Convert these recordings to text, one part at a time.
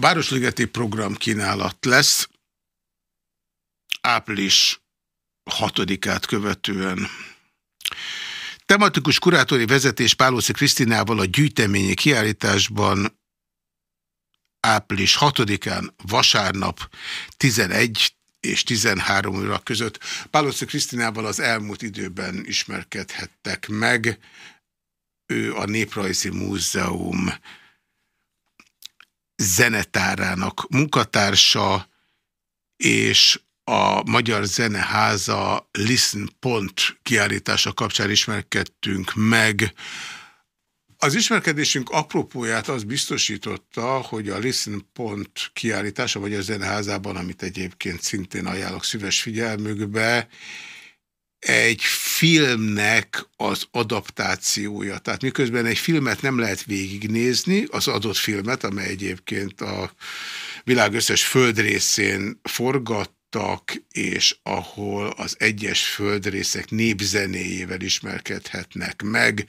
Városligeti programkínálat lesz április 6-át követően. Tematikus kurátori vezetés Pálószi Krisztinával a gyűjteményi kiállításban április 6-án vasárnap 11 és 13 óra között. Pálószi Krisztinával az elmúlt időben ismerkedhettek meg. Ő a Néprajzi Múzeum zenetárának munkatársa, és a Magyar Zeneháza Listen Pont kiállítása kapcsán ismerkedtünk meg. Az ismerkedésünk apropóját az biztosította, hogy a Listen Pont kiállítása, vagy a Zeneházában, amit egyébként szintén ajánlok szíves figyelmükbe, egy filmnek az adaptációja. Tehát miközben egy filmet nem lehet végignézni, az adott filmet, amely egyébként a világ összes földrészén forgat, és ahol az egyes földrészek népzenéjével ismerkedhetnek meg,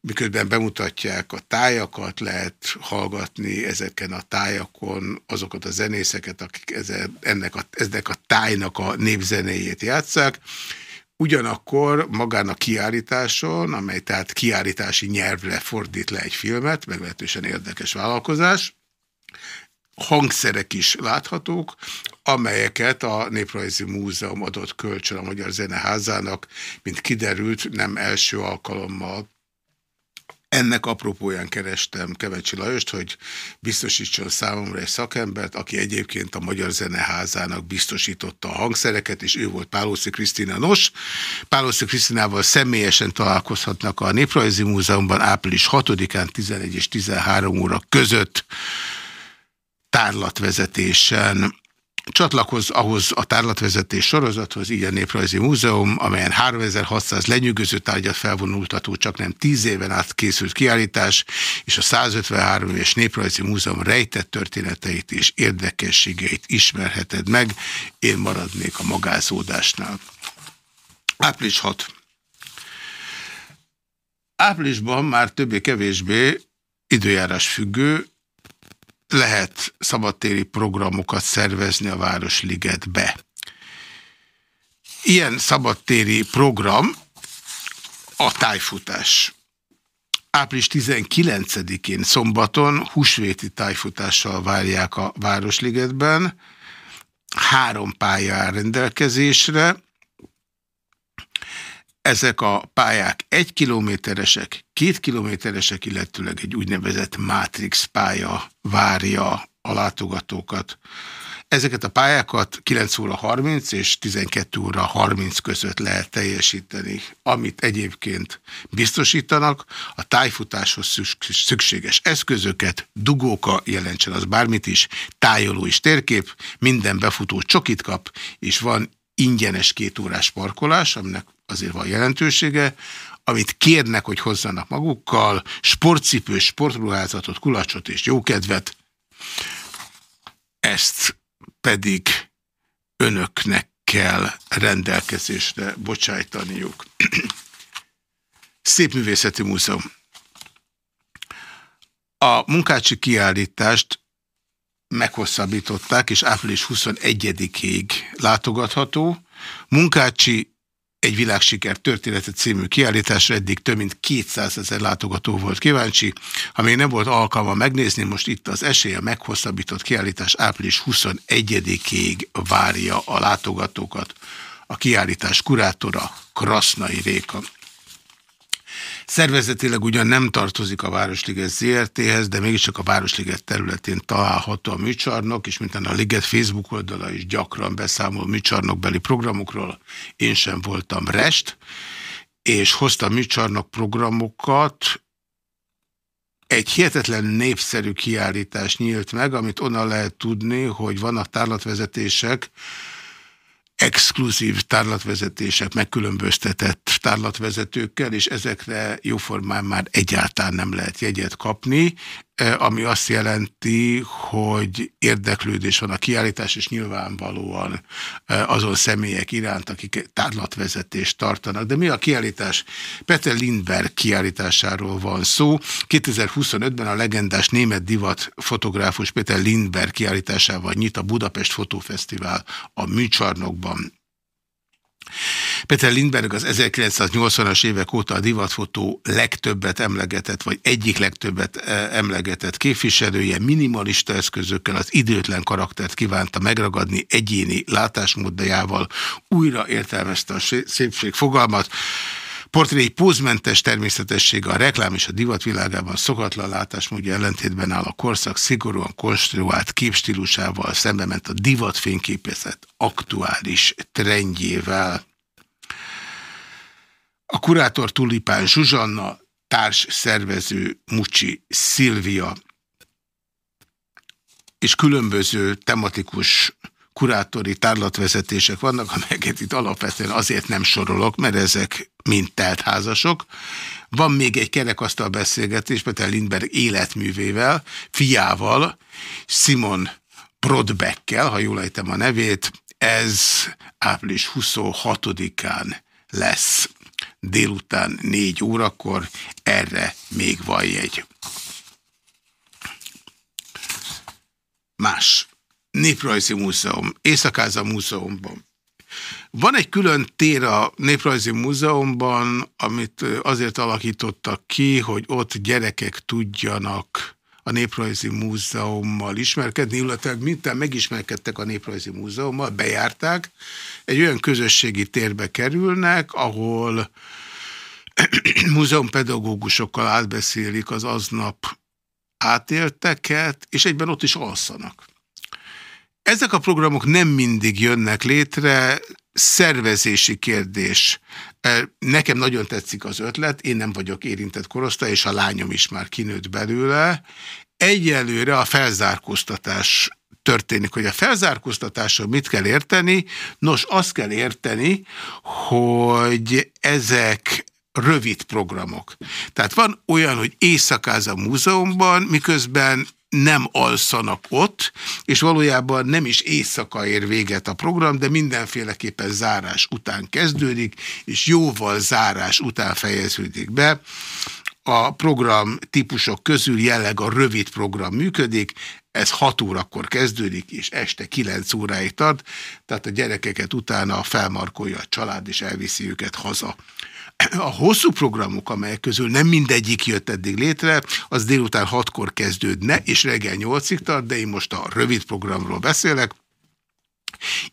miközben bemutatják a tájakat, lehet hallgatni ezeken a tájakon azokat a zenészeket, akik ennek a, ennek a tájnak a népzenéjét játszák. Ugyanakkor magán a kiállításon, amely tehát kiállítási nyelvre fordít le egy filmet, meglehetősen érdekes vállalkozás, hangszerek is láthatók, amelyeket a Néprajzi Múzeum adott kölcsön a Magyar Zeneházának, mint kiderült, nem első alkalommal ennek apropóján kerestem Kevecsi Lajost, hogy biztosítson számomra egy szakembert, aki egyébként a Magyar Zeneházának biztosította a hangszereket, és ő volt Pálószi Krisztina Nos. Pálószi Krisztinával személyesen találkozhatnak a Néprajzi Múzeumban április 6-án 11 és 13 óra között tárlatvezetésen csatlakoz ahhoz a tárlatvezetés sorozathoz, így a Néprajzi Múzeum, amelyen 3600 lenyűgöző tárgyat felvonultató, csak nem 10 éven át készült kiállítás, és a 153 és Néprajzi Múzeum rejtett történeteit és érdekességeit ismerheted meg. Én maradnék a magázódásnál. Április 6. Áprilisban már többé-kevésbé időjárás függő, lehet szabadtéri programokat szervezni a Városligetbe. Ilyen szabadtéri program a tájfutás. Április 19-én szombaton húsvéti tájfutással várják a Városligetben. Három pálya rendelkezésre, ezek a pályák egy kilométeresek, két kilométeresek, illetőleg egy úgynevezett Matrix pálya várja a látogatókat. Ezeket a pályákat 9 óra 30 és 12 óra 30 között lehet teljesíteni. Amit egyébként biztosítanak, a tájfutáshoz szükséges eszközöket, dugóka, jelentsen az bármit is, tájoló és térkép, minden befutó csokit kap, és van ingyenes két órás parkolás, aminek azért van jelentősége, amit kérnek, hogy hozzanak magukkal, sportcipő, sportruházatot, kulacsot és jókedvet, ezt pedig önöknek kell rendelkezésre bocsájtaniuk. Szép Művészeti Múzeum. A munkácsi kiállítást meghosszabbították, és április 21-ig látogatható. Munkácsi egy világsiker története című kiállításra eddig több mint 200 ezer látogató volt kíváncsi. Ha még nem volt alkalma megnézni, most itt az esélye a meghosszabbított kiállítás április 21-ig várja a látogatókat. A kiállítás kurátora Krasznai Réka. Szervezetileg ugyan nem tartozik a Városliget ZRT-hez, de mégiscsak a Városliget területén található a műcsarnok, és mint a Liget Facebook oldala is gyakran beszámol műcsarnokbeli programokról. Én sem voltam rest, és hoztam műcsarnok programokat, egy hihetetlen népszerű kiállítás nyílt meg, amit onnan lehet tudni, hogy vannak tárlatvezetések, exkluzív tárlatvezetések, megkülönböztetett tárlatvezetőkkel, és ezekre jóformán már egyáltalán nem lehet jegyet kapni. Ami azt jelenti, hogy érdeklődés van a kiállítás, és nyilvánvalóan azon személyek iránt, akik tárlatvezetést tartanak. De mi a kiállítás? Peter Lindberg kiállításáról van szó. 2025-ben a legendás német divat fotográfus Peter Lindberg kiállításával nyit a Budapest Fotófesztivál a műcsarnokban. Peter Lindberg az 1980-as évek óta a divatfotó legtöbbet emlegetett, vagy egyik legtöbbet e, emlegetett képviselője, minimalista eszközökkel az időtlen karaktert kívánta megragadni egyéni látásmódjával, újra értelmezte a szépség fogalmat, Portréi pózmentes természetessége a reklám és a divat világában szokatlan látásmódja ellentétben áll a korszak szigorúan konstruált képstílusával, szembe ment a divat fényképezet aktuális trendjével. A kurátor Tulipán Zsuzsanna, társ szervező Mucsi Szilvia, és különböző tematikus kurátori tárlatvezetések vannak, amelyeket itt alapvetően azért nem sorolok, mert ezek mind teltházasok. Van még egy kerekasztal beszélgetés Peter Lindberg életművével, fiával, Simon Brodbeckkel, ha jól ejtem a nevét, ez április 26-án lesz délután 4 órakor, erre még van jegy. Más. Néprajzi Múzeum, Éjszakáza Múzeumban. Van egy külön tér a Néprajzi Múzeumban, amit azért alakítottak ki, hogy ott gyerekek tudjanak a Néprajzi Múzeummal ismerkedni, illetve mintán megismerkedtek a Néprajzi Múzeummal, bejárták, egy olyan közösségi térbe kerülnek, ahol múzeumpedagógusokkal átbeszélik az aznap átélteket, és egyben ott is alszanak. Ezek a programok nem mindig jönnek létre, szervezési kérdés. Nekem nagyon tetszik az ötlet, én nem vagyok érintett korosztály, és a lányom is már kinőtt belőle. Egyelőre a felzárkóztatás történik, hogy a felzárkóztatásról mit kell érteni? Nos, azt kell érteni, hogy ezek rövid programok. Tehát van olyan, hogy éjszakáz a múzeumban, miközben nem alszanak ott, és valójában nem is éjszaka ér véget a program, de mindenféleképpen zárás után kezdődik, és jóval zárás után fejeződik be. A program típusok közül jelleg a rövid program működik, ez 6 órakor kezdődik, és este 9 óráig tart, tehát a gyerekeket utána felmarkolja a család, és elviszi őket haza a hosszú programok, amelyek közül nem mindegyik jött eddig létre, az délután hatkor kezdődne, és reggel nyolcig tart, de én most a rövid programról beszélek.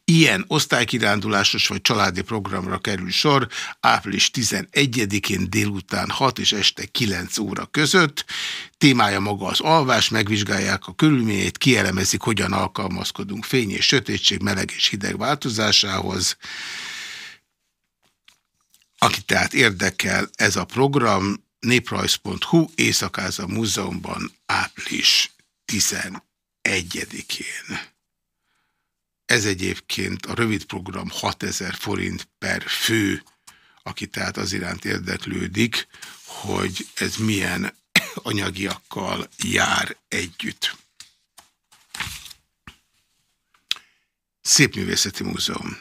Ilyen osztálykirándulásos vagy családi programra kerül sor április 11-én délután 6 és este 9 óra között. Témája maga az alvás, megvizsgálják a körülményét, kielemezik, hogyan alkalmazkodunk fény és sötétség, meleg és hideg változásához. Aki tehát érdekel ez a program, néprajz.hu, Éjszakáza Múzeumban április 11-én. Ez egyébként a rövid program 6000 forint per fő, aki tehát az iránt érdeklődik, hogy ez milyen anyagiakkal jár együtt. Szépművészeti Múzeum.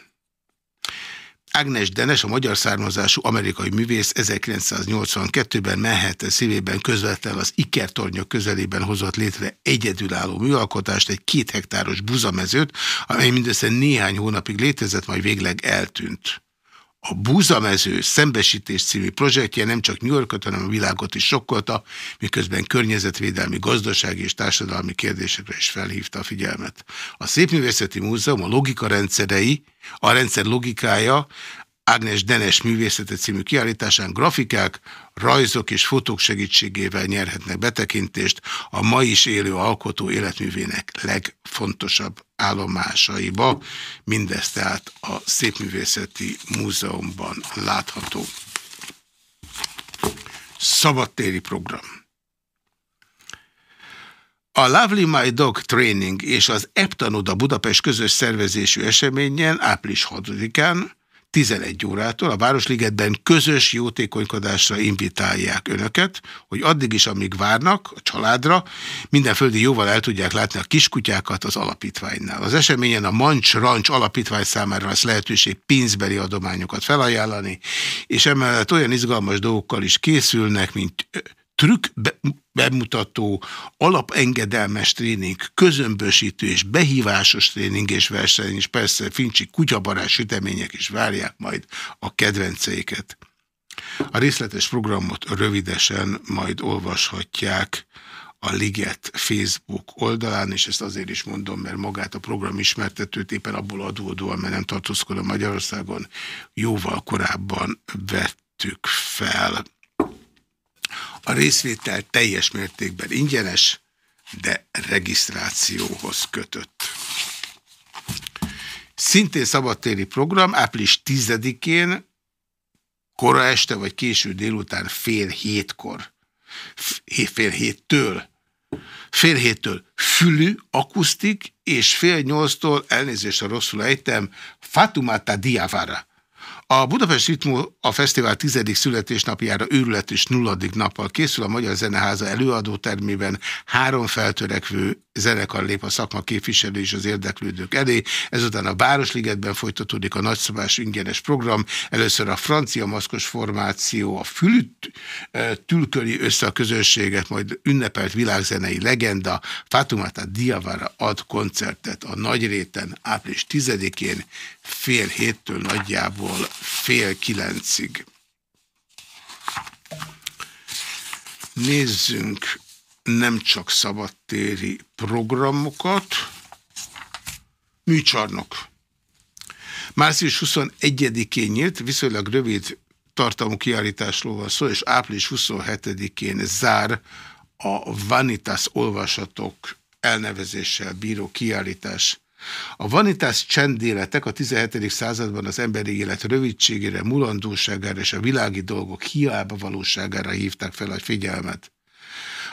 Ágnes Denes, a magyar származású amerikai művész 1982-ben Manhattan szívében közvetlenül az Ikertornyok közelében hozott létre egyedülálló műalkotást, egy két hektáros buzamezőt, amely mindössze néhány hónapig létezett, majd végleg eltűnt. A Búzamező szembesítés című projektje nem csak New Yorkot, hanem a világot is sokkolta, miközben környezetvédelmi, gazdasági és társadalmi kérdésekre is felhívta a figyelmet. A Szépművészeti Múzeum a logika rendszerei, a rendszer logikája Ágnes Denes művészete című kiállításán grafikák, rajzok és fotók segítségével nyerhetnek betekintést a ma is élő alkotó életművének legfontosabb állomásaiba. Mindez tehát a Szépművészeti Múzeumban látható. Szabadtéri program. A Lovely My Dog Training és az Eptanoda Budapest közös szervezésű eseményen április 6-án 11 órától a Városligetben közös jótékonykodásra invitálják önöket, hogy addig is, amíg várnak a családra, minden földi jóval el tudják látni a kiskutyákat az alapítványnál. Az eseményen a Mancs Rancs alapítvány számára lesz lehetőség pénzbeli adományokat felajánlani, és emellett olyan izgalmas dolgokkal is készülnek, mint trükk bemutató, alapengedelmes tréning, közömbösítő és behívásos tréning és verseny, és persze fincsi kutyabarás sütemények is várják majd a kedvenceiket. A részletes programot rövidesen majd olvashatják a Liget Facebook oldalán, és ezt azért is mondom, mert magát a program ismertetőt éppen abból adódóan, mert nem tartózkodom Magyarországon, jóval korábban vettük fel. A részvétel teljes mértékben ingyenes, de regisztrációhoz kötött. Szintén szabadtéri program április 10-én, kora este vagy késő délután fél hétkor, fél héttől, fél héttől. Fülű, akusztik, és fél nyolctól, elnézést, a rosszul ejtem, Fatumata Diavara a Budapest Ritmú a fesztivál tizedik születésnapjára őrület és nulladik nappal készül a Magyar Zeneháza előadótermében. Három feltörekvő zenekar lép a szakma képviselő és az érdeklődők elé. Ezután a Városligetben folytatódik a nagyszabás ingyenes program. Először a francia maszkos formáció, a fülüt tülköli össze a közönséget, majd ünnepelt világzenei legenda Fatumata Diavara ad koncertet a Nagyréten április 10-én fél héttől nagyjából fél kilencig. Nézzünk nem csak szabadtéri programokat, műcsarnok. Március 21-én nyílt, viszonylag rövid tartalmú kiállításról van szó, és április 27-én zár a Vanitas olvasatok elnevezéssel bíró kiállítás a vanitás csendéletek a 17. században az emberi élet rövidségére, mulandóságára és a világi dolgok hiába valóságára hívták fel a figyelmet.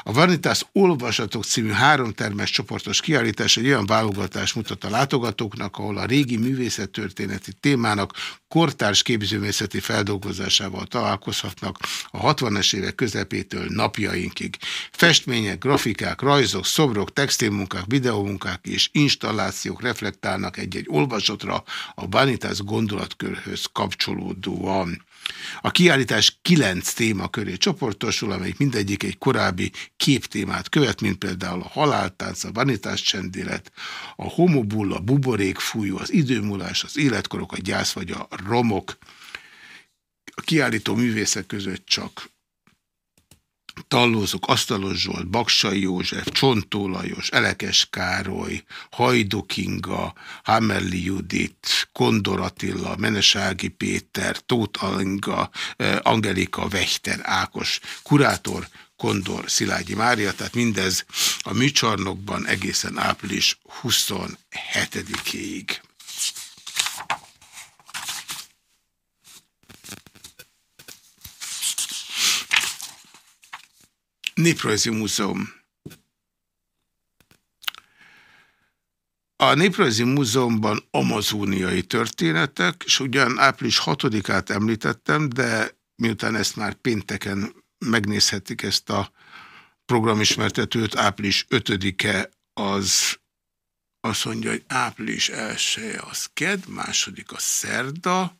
A Vanitas Olvasatok című háromtermes csoportos kiállítás egy olyan válogatás mutat a látogatóknak, ahol a régi művészettörténeti témának kortárs képzőművészeti feldolgozásával találkozhatnak a 60-es évek közepétől napjainkig. Festmények, grafikák, rajzok, szobrok, textilmunkák, videómunkák és installációk reflektálnak egy-egy olvasatra a Vanitas gondolatkörhöz kapcsolódóan. A kiállítás kilenc téma köré csoportosul, amelyik mindegyik egy korábbi képtémát követ, mint például a haláltánc, a vanitás csendélet, a homobulla, buborékfújó, az időmúlás, az életkorok, a gyász vagy a romok. A kiállító művészek között csak Tallózok, Asztalos Zsolt, Baksai József, Csontó Lajos, Elekes Károly, Hajdukinga, Hamelli Judit, Kondor Attila, Menesági Péter, Tóth Alinga, eh, Angelika Vechter, Ákos, kurátor, Kondor Szilágyi Mária, tehát mindez a műcsarnokban egészen április 27-éig. Néprajzi Múzeum. A Néprajzi Múzeumban amazóniai történetek, és ugyan április 6-át említettem, de miután ezt már pénteken megnézhetik ezt a programismertetőt, április 5-e az azt mondja, hogy április 1 az ked, második a szerda,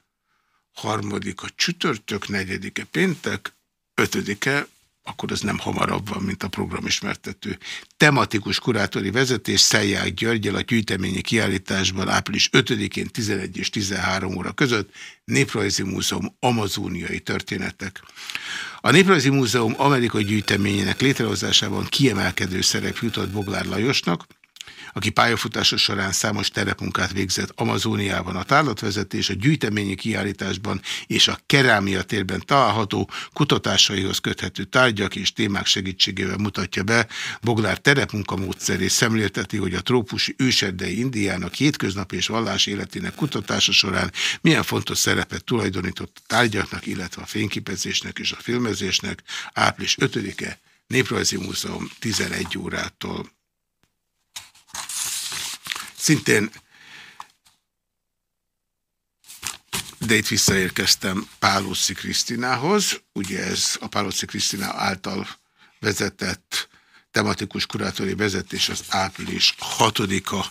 harmadik a csütörtök, negyedike péntek, ötödike akkor az nem hamarabb van, mint a programismertető. Tematikus kurátori vezetés Szelják Györgyel a gyűjteményi kiállításban április 5-én 11 és 13 óra között Néprajzi Múzeum Amazóniai Történetek. A Néprajzi Múzeum amerikai gyűjteményének létrehozásában kiemelkedő szerep jutott Boglár Lajosnak, aki pályafutása során számos terepmunkát végzett Amazóniában. A tárlatvezetés a gyűjteményi kiállításban és a kerámia térben található kutatásaihoz köthető tárgyak és témák segítségével mutatja be Boglár terepmunkamódszerét szemlélteti, hogy a trópusi őserdei Indiának hétköznapi és vallás életének kutatása során milyen fontos szerepet tulajdonított a tárgyaknak, illetve a fényképezésnek és a filmezésnek április 5-e Néprajzi Múzeum 11 órától Szintén de itt visszaérkeztem Pálóci Krisztinához, ugye ez a Pálóci Krisztina által vezetett tematikus kurátori vezetés az április 6-a.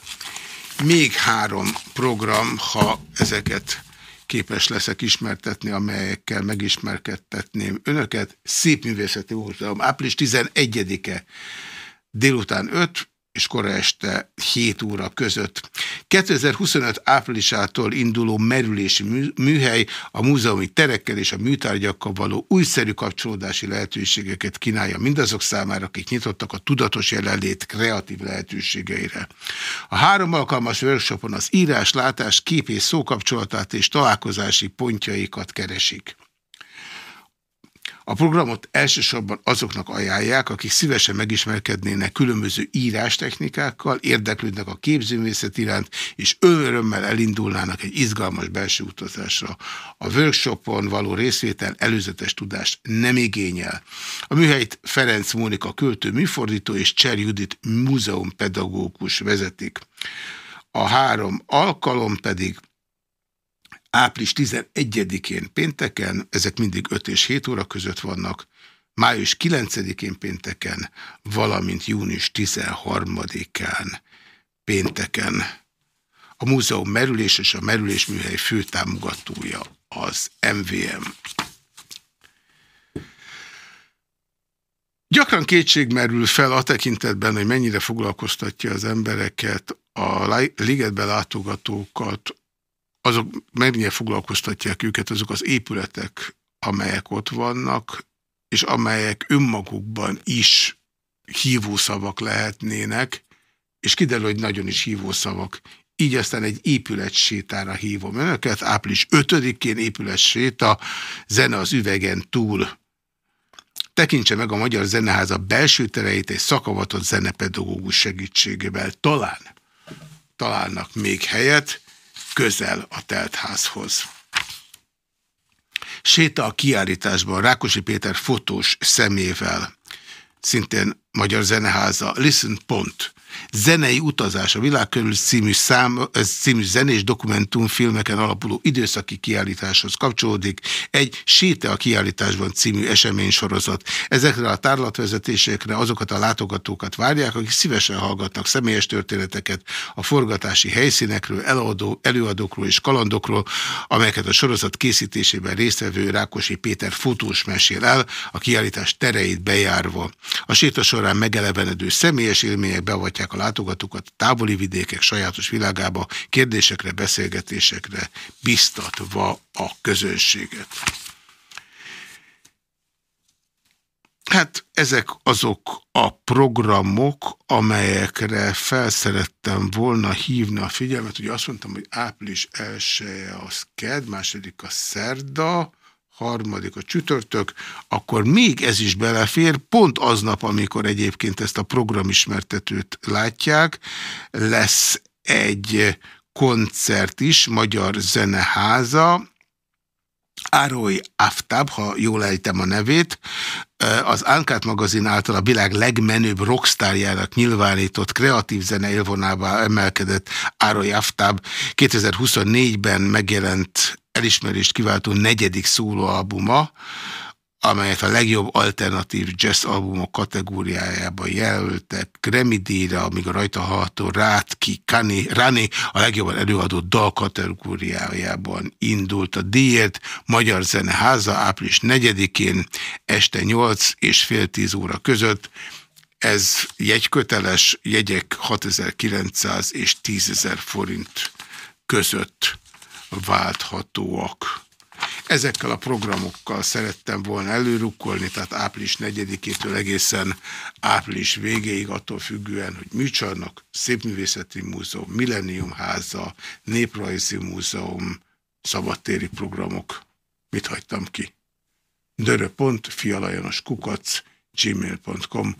Még három program, ha ezeket képes leszek ismertetni, amelyekkel megismerkedtetném önöket. Szép Művészeti Múzeum, április 11-e délután 5, és kora este 7 óra között. 2025 áprilisától induló merülési műhely a múzeumi terekkel és a műtárgyakkal való újszerű kapcsolódási lehetőségeket kínálja mindazok számára, akik nyitottak a tudatos jelenlét kreatív lehetőségeire. A három alkalmas workshopon az írás, látás, kép és szókapcsolatát és találkozási pontjaikat keresik. A programot elsősorban azoknak ajánlják, akik szívesen megismerkednének különböző írástechnikákkal, érdeklődnek a képzőművészet iránt, és örömmel elindulnának egy izgalmas belső utazásra. A workshopon való részvétel előzetes tudást nem igényel. A műhelyt Ferenc Mónika költő műfordító és Cser Judit múzeumpedagógus vezetik. A három alkalom pedig április 11-én pénteken, ezek mindig 5 és 7 óra között vannak, május 9-én pénteken, valamint június 13-án pénteken. A múzeum merülés és a merülésműhely főtámogatója az MVM. Gyakran kétség merül fel a tekintetben, hogy mennyire foglalkoztatja az embereket, a ligetbe látogatókat azok mennyire foglalkoztatják őket azok az épületek, amelyek ott vannak, és amelyek önmagukban is hívószavak lehetnének, és kiderül, hogy nagyon is hívószavak. Így aztán egy épületsétára hívom önöket. Április 5-én épületséta, zene az üvegen túl. Tekintse meg a Magyar Zeneháza belső tereit egy szakavatott zenepedagógus segítségével. Talán találnak még helyet, közel a teltházhoz. Séta a kiállításban Rákosi Péter fotós szemével, szintén Magyar Zeneháza, Listen Pont, Zenei utazás a világ körül című, szám, című zenés dokumentumfilmeken alapuló időszaki kiállításhoz kapcsolódik. Egy Séte a kiállításban című eseménysorozat. Ezekre a tárlatvezetésekre azokat a látogatókat várják, akik szívesen hallgatnak személyes történeteket a forgatási helyszínekről, előadó, előadókról és kalandokról, amelyeket a sorozat készítésében résztvevő Rákosi Péter fotós mesél el, a kiállítás tereit bejárva. A séta során megelevenedő személyes élmények beavatják meghívhatják a látogatókat a távoli vidékek sajátos világába, kérdésekre, beszélgetésekre biztatva a közönséget. Hát ezek azok a programok, amelyekre felszerettem volna hívni a figyelmet. Ugye azt mondtam, hogy április 1 az ked, második a szerda, harmadik a csütörtök, akkor még ez is belefér, pont aznap, amikor egyébként ezt a programismertetőt látják, lesz egy koncert is, Magyar Zeneháza, Ároly Aftab, ha jól ejtem a nevét, az Ankát magazin által a világ legmenőbb rockstárjának nyilvánított kreatív zene élvonába emelkedett Ároly Aftab. 2024-ben megjelent elismerést kiváltó negyedik szólóalbuma, amelyet a legjobb alternatív jazz albumok kategóriájában jelöltek, Grammy díjra, amíg a rajta hallható Rátki Kani, Rani a legjobban előadó dal kategóriájában indult a díjért. Magyar Zeneháza április 4-én este 8 és fél 10 óra között. Ez jegyköteles, jegyek 6900 és 10.000 forint között válthatóak. Ezekkel a programokkal szerettem volna előrukkolni, tehát április 4-től egészen április végéig, attól függően, hogy műcsarnok, Szépművészeti Múzeum, Millennium Háza, Néprajzi Múzeum, szabadtéri programok. Mit hagytam ki? kukac gmail.com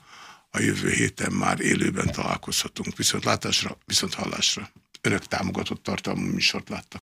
A jövő héten már élőben találkozhatunk. Viszont látásra, viszont hallásra. Önök támogatott tartalmú műsort láttak.